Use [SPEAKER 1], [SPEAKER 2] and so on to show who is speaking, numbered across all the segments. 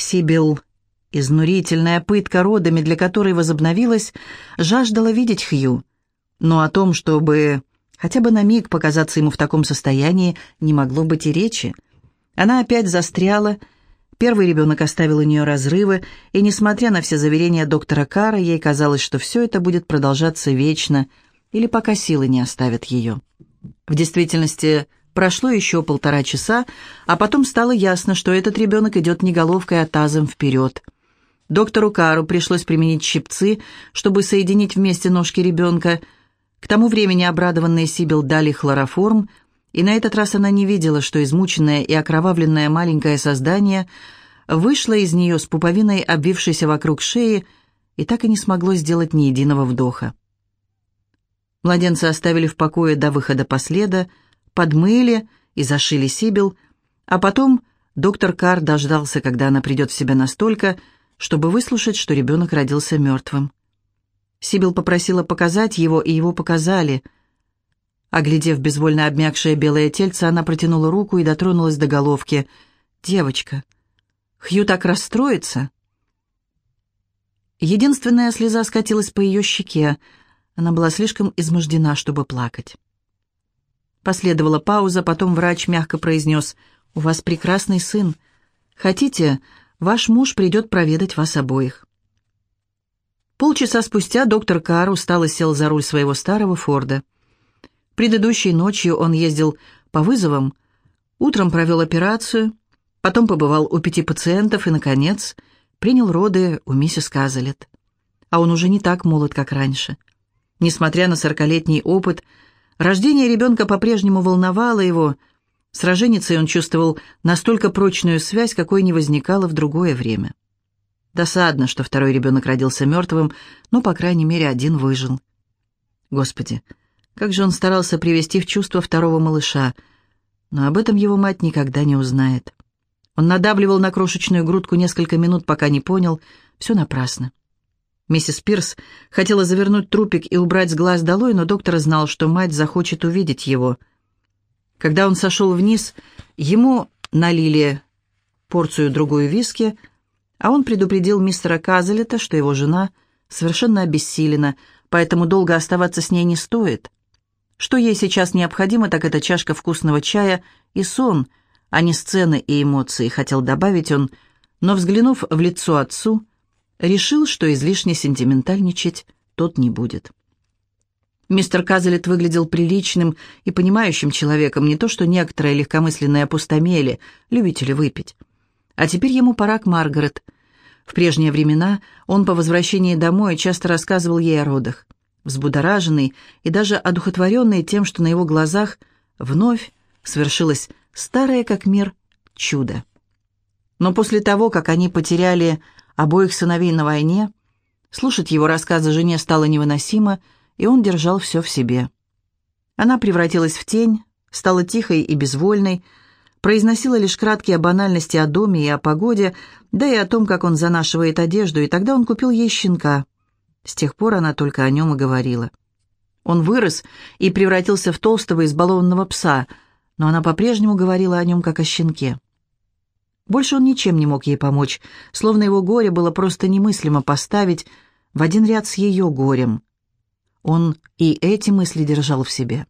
[SPEAKER 1] Сибил, изнурительная пытка родами, для которой возобновилась, жаждала видеть Хью. Но о том, чтобы хотя бы на миг показаться ему в таком состоянии, не могло быть и речи. Она опять застряла, первый ребенок оставил у нее разрывы, и, несмотря на все заверения доктора Кара, ей казалось, что все это будет продолжаться вечно, или пока силы не оставят ее. В действительности, прошло еще полтора часа, а потом стало ясно, что этот ребенок идет не головкой, а тазом вперед. Доктору Кару пришлось применить щипцы, чтобы соединить вместе ножки ребенка. К тому времени обрадованные Сибил дали хлороформ – и на этот раз она не видела, что измученное и окровавленное маленькое создание вышло из нее с пуповиной, обвившейся вокруг шеи, и так и не смогло сделать ни единого вдоха. Младенца оставили в покое до выхода последа, подмыли и зашили Сибил, а потом доктор Кар дождался, когда она придет в себя настолько, чтобы выслушать, что ребенок родился мертвым. Сибил попросила показать его, и его показали — Оглядев безвольно обмякшее белое тельце, она протянула руку и дотронулась до головки. «Девочка, Хью так расстроится!» Единственная слеза скатилась по ее щеке. Она была слишком измождена, чтобы плакать. Последовала пауза, потом врач мягко произнес, «У вас прекрасный сын. Хотите, ваш муж придет проведать вас обоих». Полчаса спустя доктор Карр устало сел за руль своего старого Форда. Предыдущей ночью он ездил по вызовам, утром провел операцию, потом побывал у пяти пациентов и, наконец, принял роды у миссис Казалет. А он уже не так молод, как раньше. Несмотря на сорокалетний опыт, рождение ребенка по-прежнему волновало его. С роженицей он чувствовал настолько прочную связь, какой не возникало в другое время. Досадно, что второй ребенок родился мертвым, но, по крайней мере, один выжил. Господи, как же он старался привести в чувство второго малыша, но об этом его мать никогда не узнает. Он надавливал на крошечную грудку несколько минут, пока не понял, все напрасно. Миссис Пирс хотела завернуть трупик и убрать с глаз долой, но доктор знал, что мать захочет увидеть его. Когда он сошел вниз, ему налили порцию другую виски, а он предупредил мистера Казалета, что его жена совершенно обессилена, поэтому долго оставаться с ней не стоит. Что ей сейчас необходимо, так это чашка вкусного чая и сон, а не сцены и эмоции, хотел добавить он, но, взглянув в лицо отцу, решил, что излишне сентиментальничать тот не будет. Мистер Казалет выглядел приличным и понимающим человеком, не то что некоторые легкомысленные опустомели, любители выпить. А теперь ему пора к Маргарет. В прежние времена он по возвращении домой часто рассказывал ей о родах взбудораженный и даже одухотворенный тем, что на его глазах вновь свершилось старое как мир чудо. Но после того, как они потеряли обоих сыновей на войне, слушать его рассказы жене стало невыносимо, и он держал все в себе. Она превратилась в тень, стала тихой и безвольной, произносила лишь краткие банальности о доме и о погоде, да и о том, как он занашивает одежду, и тогда он купил ей щенка — с тех пор она только о нем и говорила. Он вырос и превратился в толстого избалованного пса, но она по-прежнему говорила о нем как о щенке. Больше он ничем не мог ей помочь, словно его горе было просто немыслимо поставить в один ряд с ее горем. Он и эти мысли держал в себе.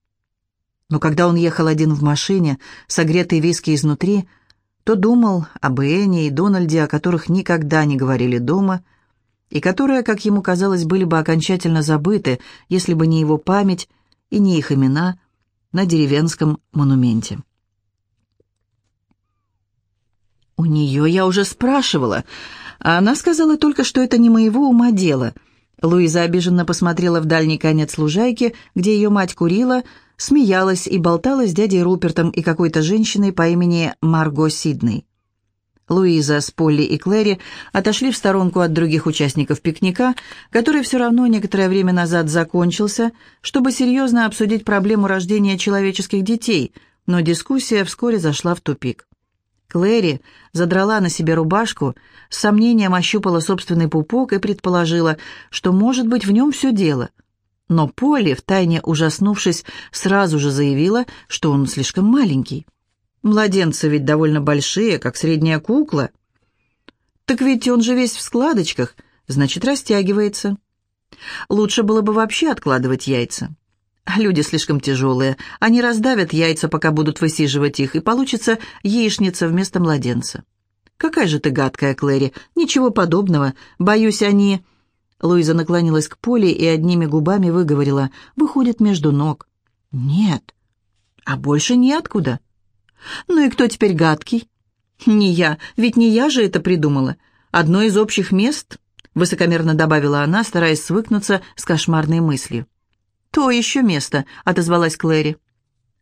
[SPEAKER 1] Но когда он ехал один в машине, согретый виски изнутри, то думал об Энне и Дональде, о которых никогда не говорили дома — и которые, как ему казалось, были бы окончательно забыты, если бы не его память и не их имена на деревенском монументе. «У нее я уже спрашивала, а она сказала только, что это не моего ума дело». Луиза обиженно посмотрела в дальний конец лужайки, где ее мать курила, смеялась и болтала с дядей Рупертом и какой-то женщиной по имени Марго Сидней. Луиза с Полли и Клэри отошли в сторонку от других участников пикника, который все равно некоторое время назад закончился, чтобы серьезно обсудить проблему рождения человеческих детей, но дискуссия вскоре зашла в тупик. Клэри задрала на себе рубашку, с сомнением ощупала собственный пупок и предположила, что, может быть, в нем все дело. Но Полли, втайне ужаснувшись, сразу же заявила, что он слишком маленький. Младенцы ведь довольно большие, как средняя кукла. «Так ведь он же весь в складочках, значит, растягивается». «Лучше было бы вообще откладывать яйца». Люди слишком тяжелые. Они раздавят яйца, пока будут высиживать их, и получится яичница вместо младенца. «Какая же ты гадкая, Клэри! Ничего подобного. Боюсь, они...» Луиза наклонилась к Поле и одними губами выговорила. «Выходит между ног». «Нет. А больше неоткуда». «Ну и кто теперь гадкий?» «Не я. Ведь не я же это придумала. Одно из общих мест...» Высокомерно добавила она, стараясь свыкнуться с кошмарной мыслью. «То еще место», — отозвалась Клэри.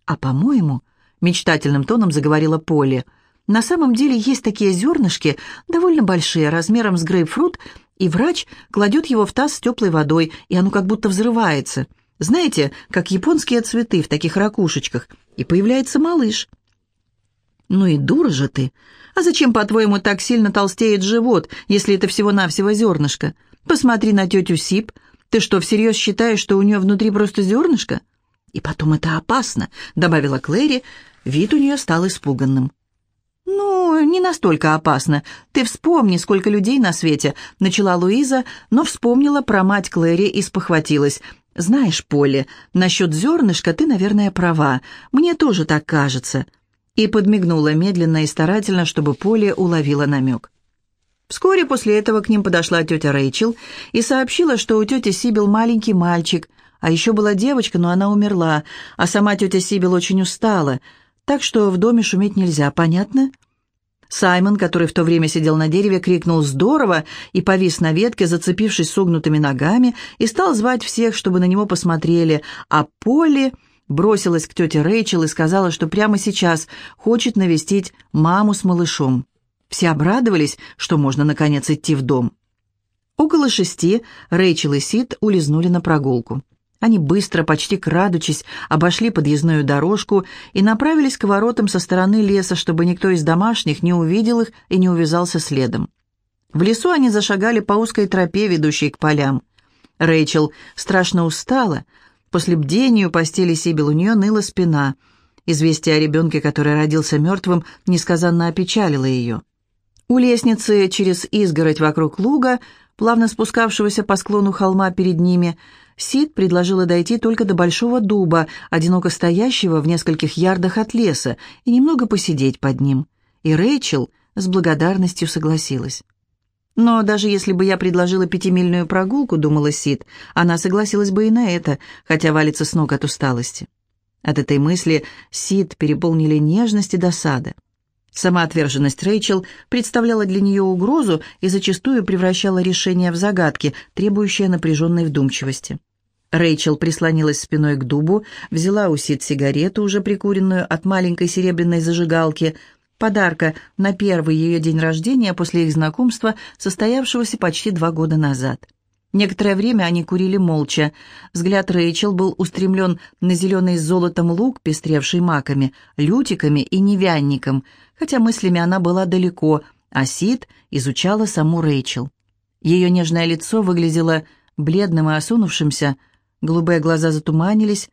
[SPEAKER 1] «А, по-моему», — мечтательным тоном заговорила Полли, «на самом деле есть такие зернышки, довольно большие, размером с грейпфрут, и врач кладет его в таз с теплой водой, и оно как будто взрывается. Знаете, как японские цветы в таких ракушечках, и появляется малыш». «Ну и дура же ты! А зачем, по-твоему, так сильно толстеет живот, если это всего-навсего зернышко? Посмотри на тетю Сип, ты что, всерьез считаешь, что у нее внутри просто зернышко? И потом это опасно», — добавила Клэри. Вид у нее стал испуганным. «Ну, не настолько опасно. Ты вспомни, сколько людей на свете», — начала Луиза, но вспомнила про мать Клэри и спохватилась. «Знаешь, Поле, насчет зернышка ты, наверное, права. Мне тоже так кажется». И подмигнула медленно и старательно, чтобы Поле уловила намек. Вскоре после этого к ним подошла тетя Рэйчел и сообщила, что у тети Сибил маленький мальчик, а еще была девочка, но она умерла, а сама тетя Сибил очень устала, так что в доме шуметь нельзя, понятно? Саймон, который в то время сидел на дереве, крикнул «Здорово!» и повис на ветке, зацепившись согнутыми ногами, и стал звать всех, чтобы на него посмотрели, а Полли бросилась к тете Рэйчел и сказала, что прямо сейчас хочет навестить маму с малышом. Все обрадовались, что можно, наконец, идти в дом. Около шести Рэйчел и Сид улизнули на прогулку. Они быстро, почти крадучись, обошли подъездную дорожку и направились к воротам со стороны леса, чтобы никто из домашних не увидел их и не увязался следом. В лесу они зашагали по узкой тропе, ведущей к полям. Рэйчел страшно устала. После бдения у постели Сибил у нее ныла спина. Известие о ребенке, который родился мертвым, несказанно опечалило ее. У лестницы через изгородь вокруг луга, плавно спускавшегося по склону холма перед ними, Сид предложила дойти только до большого дуба, одиноко стоящего в нескольких ярдах от леса, и немного посидеть под ним. И Рэйчел с благодарностью согласилась. «Но даже если бы я предложила пятимильную прогулку, — думала Сид, — она согласилась бы и на это, хотя валится с ног от усталости». От этой мысли Сид переполнили нежность и досада. Самоотверженность Рэйчел представляла для нее угрозу и зачастую превращала решение в загадки, требующие напряженной вдумчивости. Рэйчел прислонилась спиной к дубу, взяла у Сид сигарету, уже прикуренную от маленькой серебряной зажигалки, подарка на первый ее день рождения после их знакомства, состоявшегося почти два года назад. Некоторое время они курили молча. Взгляд Рэйчел был устремлен на зеленый с золотом лук, пестревший маками, лютиками и невянником, хотя мыслями она была далеко, а Сид изучала саму Рэйчел. Ее нежное лицо выглядело бледным и осунувшимся, голубые глаза затуманились,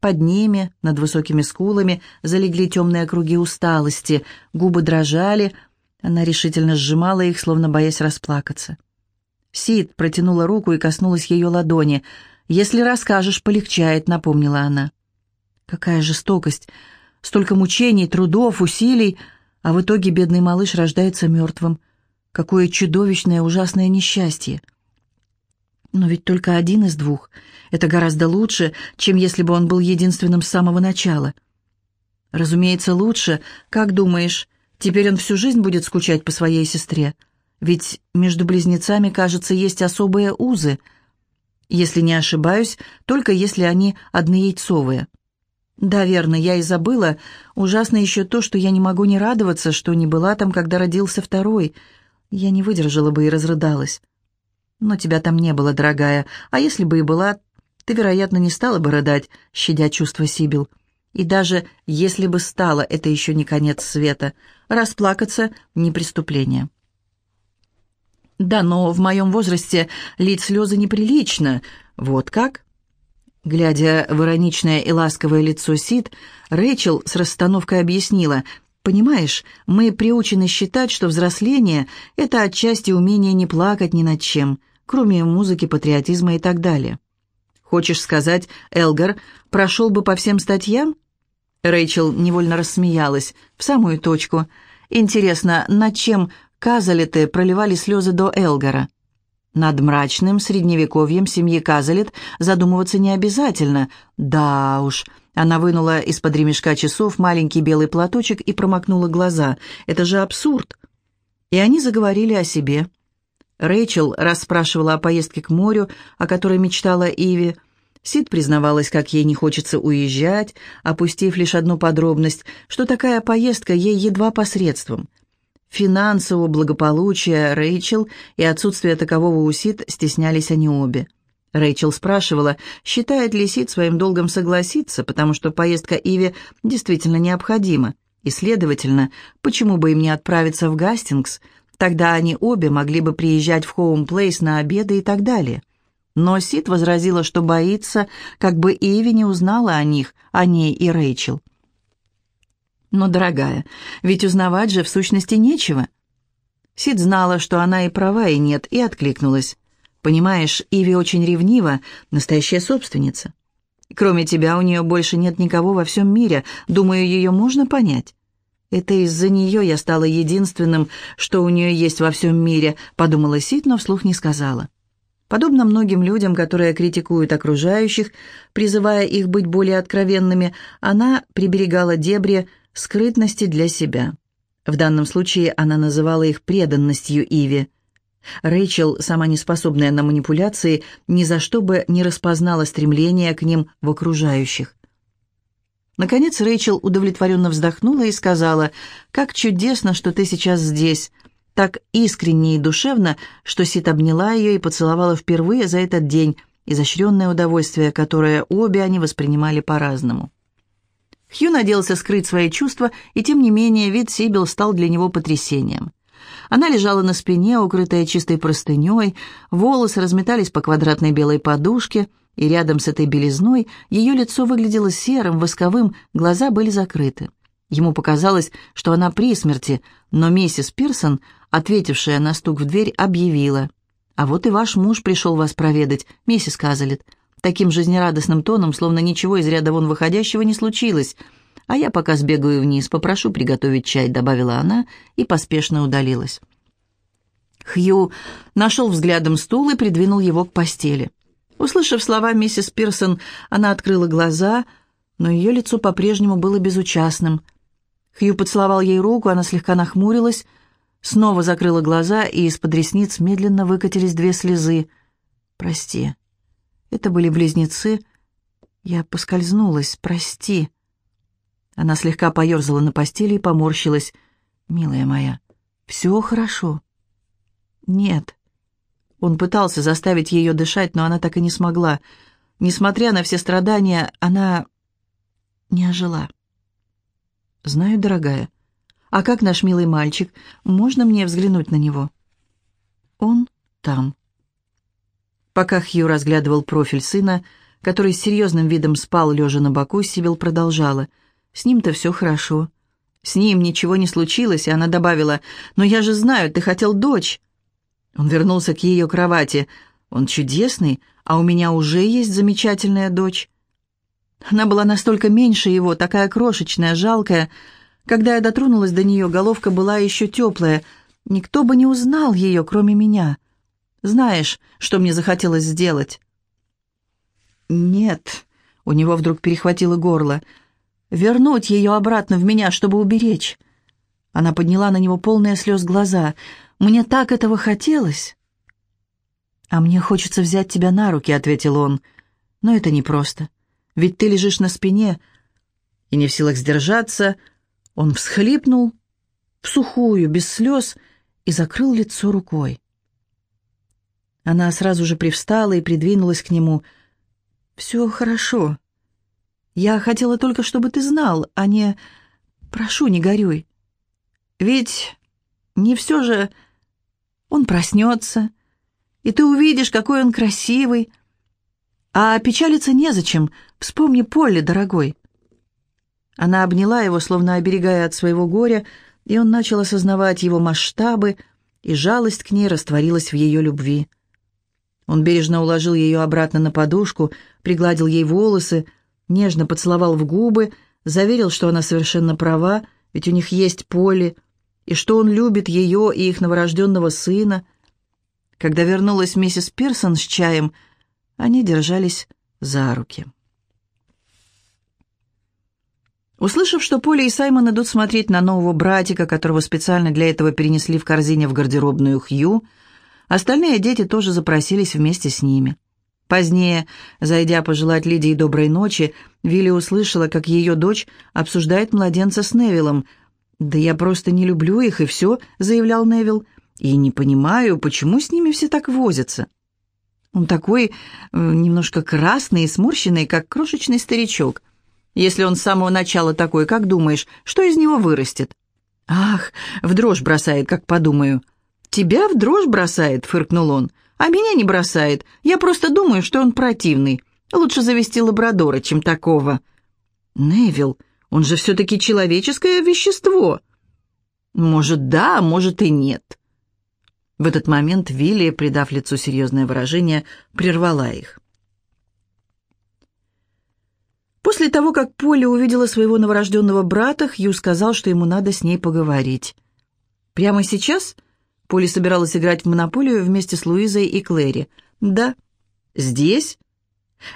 [SPEAKER 1] под ними, над высокими скулами, залегли темные круги усталости, губы дрожали, она решительно сжимала их, словно боясь расплакаться. Сид протянула руку и коснулась ее ладони. «Если расскажешь, полегчает», — напомнила она. «Какая жестокость! Столько мучений, трудов, усилий, а в итоге бедный малыш рождается мертвым. Какое чудовищное, ужасное несчастье!» «Но ведь только один из двух. Это гораздо лучше, чем если бы он был единственным с самого начала». «Разумеется, лучше. Как думаешь, теперь он всю жизнь будет скучать по своей сестре?» Ведь между близнецами, кажется, есть особые узы. Если не ошибаюсь, только если они однояйцовые. Да, верно, я и забыла. Ужасно еще то, что я не могу не радоваться, что не была там, когда родился второй. Я не выдержала бы и разрыдалась. Но тебя там не было, дорогая, а если бы и была, ты, вероятно, не стала бы рыдать, щадя чувства Сибил. И даже если бы стала, это еще не конец света. Расплакаться — не преступление. «Да, но в моем возрасте лить слезы неприлично. Вот как?» Глядя в ироничное и ласковое лицо Сид, Рэйчел с расстановкой объяснила. Понимаешь, мы приучены считать, что взросление — это отчасти умение не плакать ни над чем, кроме музыки, патриотизма и так далее. Хочешь сказать, Элгар прошел бы по всем статьям? Рэйчел невольно рассмеялась, в самую точку. Интересно, над чем Казалеты проливали слезы до Элгара? Над мрачным средневековьем семьи Казалет задумываться не обязательно. Да уж, она вынула из-под ремешка часов маленький белый платочек и промокнула глаза. Это же абсурд. И они заговорили о себе. Рэйчел расспрашивала о поездке к морю, о которой мечтала Иви. Сид признавалась, как ей не хочется уезжать, опустив лишь одну подробность, что такая поездка ей едва посредством. Финансового благополучия Рэйчел и отсутствие такового у Сид стеснялись они обе. Рэйчел спрашивала, считает ли Сид своим долгом согласиться, потому что поездка Иви действительно необходима, и, следовательно, почему бы им не отправиться в Гастингс, тогда они обе могли бы приезжать в Хоум-Плейс на обеды и так далее. Но Сид возразила, что боится, как бы Иви не узнала о них, о ней и Рэйчел. «Но, дорогая, ведь узнавать же в сущности нечего». Сид знала, что она и права, и нет, и откликнулась. Понимаешь, Иви очень ревнива, настоящая собственница. Кроме тебя у нее больше нет никого во всем мире. Думаю, ее можно понять. Это из-за нее я стала единственным, что у нее есть во всем мире, подумала Сид, но вслух не сказала. Подобно многим людям, которые критикуют окружающих, призывая их быть более откровенными, она приберегала дебри скрытности для себя. В данном случае она называла их преданностью Иве. Рэйчел, сама не способная на манипуляции, ни за что бы не распознала стремление к ним в окружающих. Наконец Рэйчел удовлетворенно вздохнула и сказала, «Как чудесно, что ты сейчас здесь!» Так искренне и душевно, что Сит обняла ее и поцеловала впервые за этот день, изощренное удовольствие, которое обе они воспринимали по-разному. Хью надеялся скрыть свои чувства, и тем не менее вид Сибил стал для него потрясением. Она лежала на спине, укрытая чистой простыней, волосы разметались по квадратной белой подушке, и рядом с этой белизной ее лицо выглядело серым, восковым, глаза были закрыты. Ему показалось, что она при смерти, но миссис Пирсон, ответившая на стук в дверь, объявила. «А вот и ваш муж пришел вас проведать, миссис Казалет». Таким жизнерадостным тоном, словно ничего из ряда вон выходящего не случилось – «А я пока сбегаю вниз, попрошу приготовить чай», — добавила она и поспешно удалилась. Хью нашел взглядом стул и придвинул его к постели. Услышав слова миссис Пирсон, она открыла глаза, но ее лицо по-прежнему было безучастным. Хью поцеловал ей руку, она слегка нахмурилась, снова закрыла глаза, и из-под ресниц медленно выкатились две слезы. «Прости. Это были близнецы. Я поскользнулась. Прости». Она слегка поерзала на постели и поморщилась. «Милая моя, все хорошо». «Нет». Он пытался заставить ее дышать, но она так и не смогла. Несмотря на все страдания, она не ожила. «Знаю, дорогая. А как наш милый мальчик? Можно мне взглянуть на него?» «Он там». Пока Хью разглядывал профиль сына, который с серьезным видом спал, лежа на боку, Сибил продолжала — с ним-то все хорошо. С ним ничего не случилось, и она добавила, «Но я же знаю, ты хотел дочь». Он вернулся к ее кровати. «Он чудесный, а у меня уже есть замечательная дочь». Она была настолько меньше его, такая крошечная, жалкая. Когда я дотронулась до нее, головка была еще теплая. Никто бы не узнал ее, кроме меня. Знаешь, что мне захотелось сделать?» «Нет», — у него вдруг перехватило горло, — вернуть ее обратно в меня, чтобы уберечь. Она подняла на него полные слез глаза. «Мне так этого хотелось!» «А мне хочется взять тебя на руки», — ответил он. «Но это непросто. Ведь ты лежишь на спине». И не в силах сдержаться, он всхлипнул, в сухую, без слез, и закрыл лицо рукой. Она сразу же привстала и придвинулась к нему. «Все хорошо. Я хотела только, чтобы ты знал, а не... Прошу, не горюй. Ведь не все же... Он проснется, и ты увидишь, какой он красивый. А печалиться незачем. Вспомни Полли, дорогой. Она обняла его, словно оберегая от своего горя, и он начал осознавать его масштабы, и жалость к ней растворилась в ее любви. Он бережно уложил ее обратно на подушку, пригладил ей волосы, нежно поцеловал в губы, заверил, что она совершенно права, ведь у них есть поле, и что он любит ее и их новорожденного сына. Когда вернулась миссис Пирсон с чаем, они держались за руки. Услышав, что Поля и Саймон идут смотреть на нового братика, которого специально для этого перенесли в корзине в гардеробную Хью, остальные дети тоже запросились вместе с ними. Позднее, зайдя пожелать Лидии доброй ночи, Вилли услышала, как ее дочь обсуждает младенца с Невиллом. «Да я просто не люблю их, и все», — заявлял Невилл. «И не понимаю, почему с ними все так возятся». Он такой э, немножко красный и сморщенный, как крошечный старичок — если он с самого начала такой, как думаешь, что из него вырастет? Ах, в дрожь бросает, как подумаю. Тебя в дрожь бросает, фыркнул он. А меня не бросает. Я просто думаю, что он противный. Лучше завести лабрадора, чем такого. Невил, он же все-таки человеческое вещество. Может, да, может и нет. В этот момент Вилли, придав лицу серьезное выражение, прервала их. После того, как Поля увидела своего новорожденного брата, Хью сказал, что ему надо с ней поговорить. Прямо сейчас Поля собиралась играть в монополию вместе с Луизой и Клэри. «Да». «Здесь?»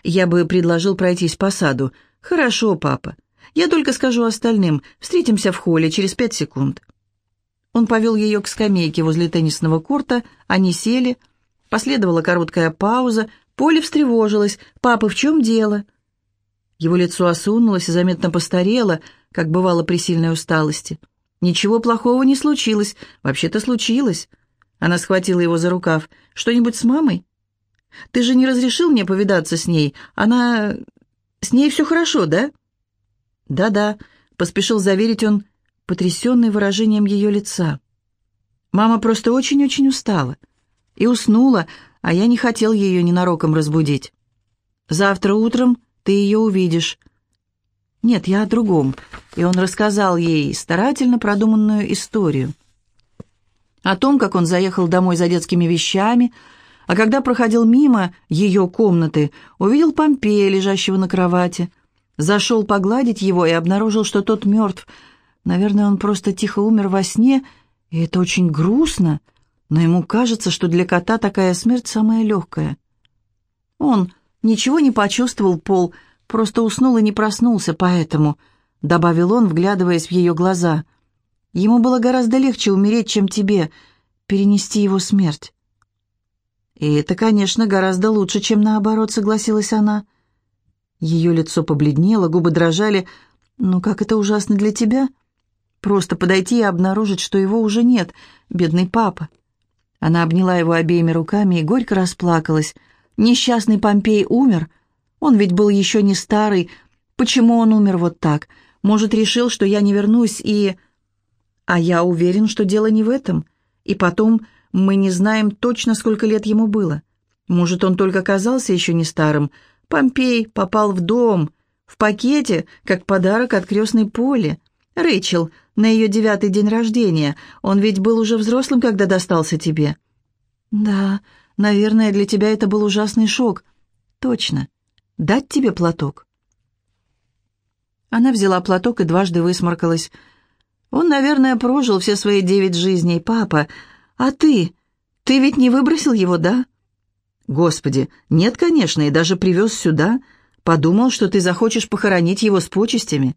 [SPEAKER 1] «Я бы предложил пройтись по саду». «Хорошо, папа. Я только скажу остальным. Встретимся в холле через пять секунд». Он повел ее к скамейке возле теннисного корта, они сели. Последовала короткая пауза. Поля встревожилась. «Папа, в чем дело?» Его лицо осунулось и заметно постарело, как бывало при сильной усталости. «Ничего плохого не случилось. Вообще-то случилось». Она схватила его за рукав. «Что-нибудь с мамой?» «Ты же не разрешил мне повидаться с ней. Она... С ней все хорошо, да?» «Да-да», — поспешил заверить он, потрясенный выражением ее лица. «Мама просто очень-очень устала. И уснула, а я не хотел ее ненароком разбудить. Завтра утром ты ее увидишь». «Нет, я о другом». И он рассказал ей старательно продуманную историю. О том, как он заехал домой за детскими вещами, а когда проходил мимо ее комнаты, увидел Помпея, лежащего на кровати. Зашел погладить его и обнаружил, что тот мертв. Наверное, он просто тихо умер во сне, и это очень грустно, но ему кажется, что для кота такая смерть самая легкая. Он Ничего не почувствовал Пол, просто уснул и не проснулся, поэтому, добавил он, вглядываясь в ее глаза. Ему было гораздо легче умереть, чем тебе, перенести его смерть. И это, конечно, гораздо лучше, чем наоборот, согласилась она. Ее лицо побледнело, губы дрожали. «Ну как это ужасно для тебя?» «Просто подойти и обнаружить, что его уже нет, бедный папа». Она обняла его обеими руками и горько расплакалась. Несчастный Помпей умер. Он ведь был еще не старый. Почему он умер вот так? Может, решил, что я не вернусь и... А я уверен, что дело не в этом. И потом, мы не знаем точно, сколько лет ему было. Может, он только казался еще не старым. Помпей попал в дом, в пакете, как подарок от крестной Поли. Рэйчел, на ее девятый день рождения. Он ведь был уже взрослым, когда достался тебе. Да, Наверное, для тебя это был ужасный шок. Точно. Дать тебе платок?» Она взяла платок и дважды высморкалась. «Он, наверное, прожил все свои девять жизней, папа. А ты? Ты ведь не выбросил его, да?» «Господи, нет, конечно, и даже привез сюда. Подумал, что ты захочешь похоронить его с почестями».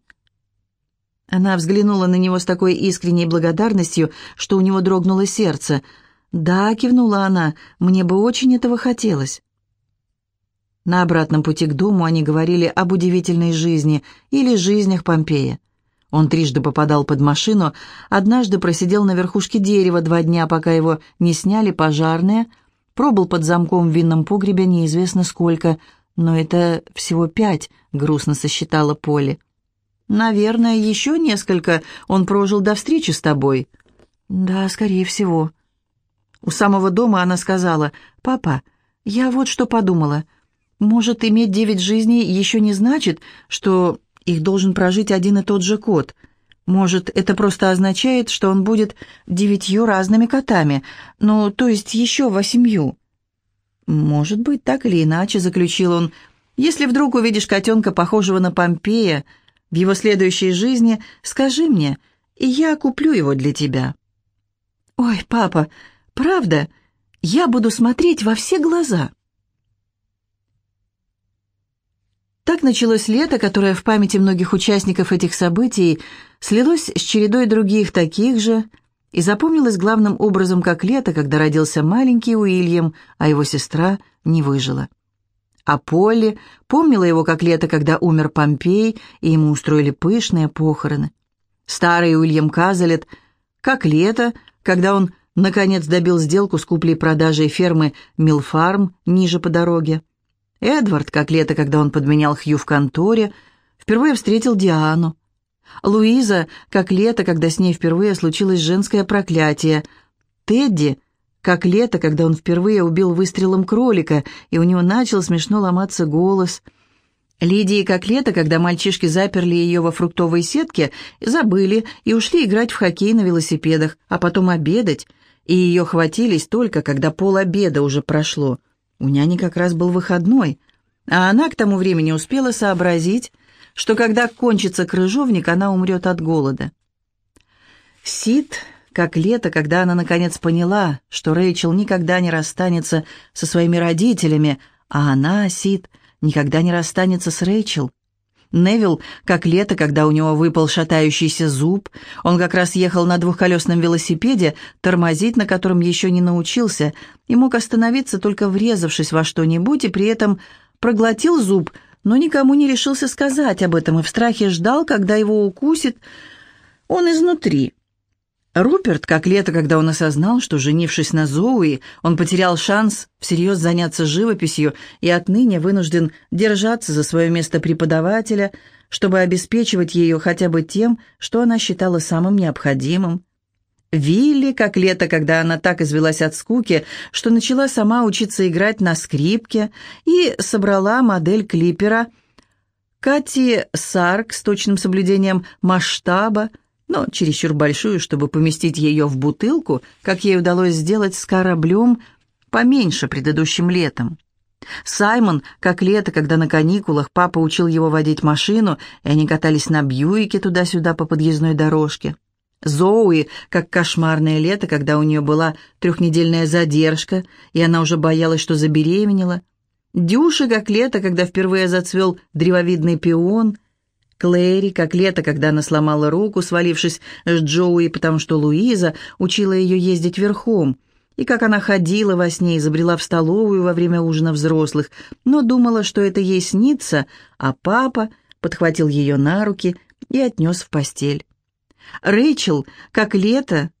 [SPEAKER 1] Она взглянула на него с такой искренней благодарностью, что у него дрогнуло сердце – «Да», — кивнула она, — «мне бы очень этого хотелось». На обратном пути к дому они говорили об удивительной жизни или жизнях Помпея. Он трижды попадал под машину, однажды просидел на верхушке дерева два дня, пока его не сняли пожарные, пробыл под замком в винном погребе неизвестно сколько, но это всего пять, грустно сосчитала Поле. «Наверное, еще несколько он прожил до встречи с тобой». «Да, скорее всего». У самого дома она сказала, «Папа, я вот что подумала. Может, иметь девять жизней еще не значит, что Их должен прожить один и тот же кот. Может, это просто означает, что он будет девятью разными котами, ну, то есть еще восемью. Может быть, так или иначе, заключил он. Если вдруг увидишь котенка, похожего на Помпея, в его следующей жизни, скажи мне, и я куплю его для тебя. Ой, папа, правда, я буду смотреть во все глаза. Так началось лето, которое в памяти многих участников этих событий слилось с чередой других таких же и запомнилось главным образом как лето, когда родился маленький Уильям, а его сестра не выжила. А Полли помнила его как лето, когда умер Помпей, и ему устроили пышные похороны. Старый Уильям Казалет как лето, когда он, наконец, добил сделку с куплей-продажей фермы Милфарм ниже по дороге. Эдвард, как лето, когда он подменял Хью в конторе, впервые встретил Диану. Луиза, как лето, когда с ней впервые случилось женское проклятие. Тедди, как лето, когда он впервые убил выстрелом кролика, и у него начал смешно ломаться голос. Лидии, как лето, когда мальчишки заперли ее во фруктовой сетке, забыли и ушли играть в хоккей на велосипедах, а потом обедать, и ее хватились только, когда пол обеда уже прошло. У няни как раз был выходной, а она к тому времени успела сообразить, что когда кончится крыжовник, она умрет от голода. Сид, как лето, когда она наконец поняла, что Рэйчел никогда не расстанется со своими родителями, а она, Сид, никогда не расстанется с Рэйчел. Невил, как лето, когда у него выпал шатающийся зуб, он как раз ехал на двухколесном велосипеде, тормозить на котором еще не научился, и мог остановиться, только врезавшись во что-нибудь, и при этом проглотил зуб, но никому не решился сказать об этом и в страхе ждал, когда его укусит он изнутри. Руперт, как лето, когда он осознал, что, женившись на Зоуи, он потерял шанс всерьез заняться живописью и отныне вынужден держаться за свое место преподавателя, чтобы обеспечивать ее хотя бы тем, что она считала самым необходимым. Вилли, как лето, когда она так извелась от скуки, что начала сама учиться играть на скрипке и собрала модель клипера Кати Сарк с точным соблюдением масштаба, но чересчур большую, чтобы поместить ее в бутылку, как ей удалось сделать с кораблем поменьше предыдущим летом. Саймон, как лето, когда на каникулах папа учил его водить машину, и они катались на Бьюике туда-сюда по подъездной дорожке. Зоуи, как кошмарное лето, когда у нее была трехнедельная задержка, и она уже боялась, что забеременела. Дюши, как лето, когда впервые зацвел древовидный пион. Клэри, как лето, когда она сломала руку, свалившись с Джоуи, потому что Луиза учила ее ездить верхом, и как она ходила во сне и забрела в столовую во время ужина взрослых, но думала, что это ей снится, а папа подхватил ее на руки и отнес в постель. Рэйчел, как лето,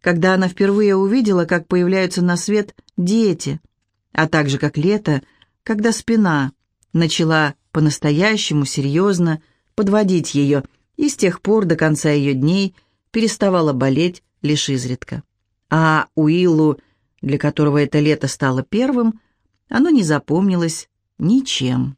[SPEAKER 1] когда она впервые увидела, как появляются на свет дети, а также как лето, когда спина начала по-настоящему серьезно подводить ее, и с тех пор до конца ее дней переставала болеть лишь изредка. А Уиллу, для которого это лето стало первым, оно не запомнилось ничем.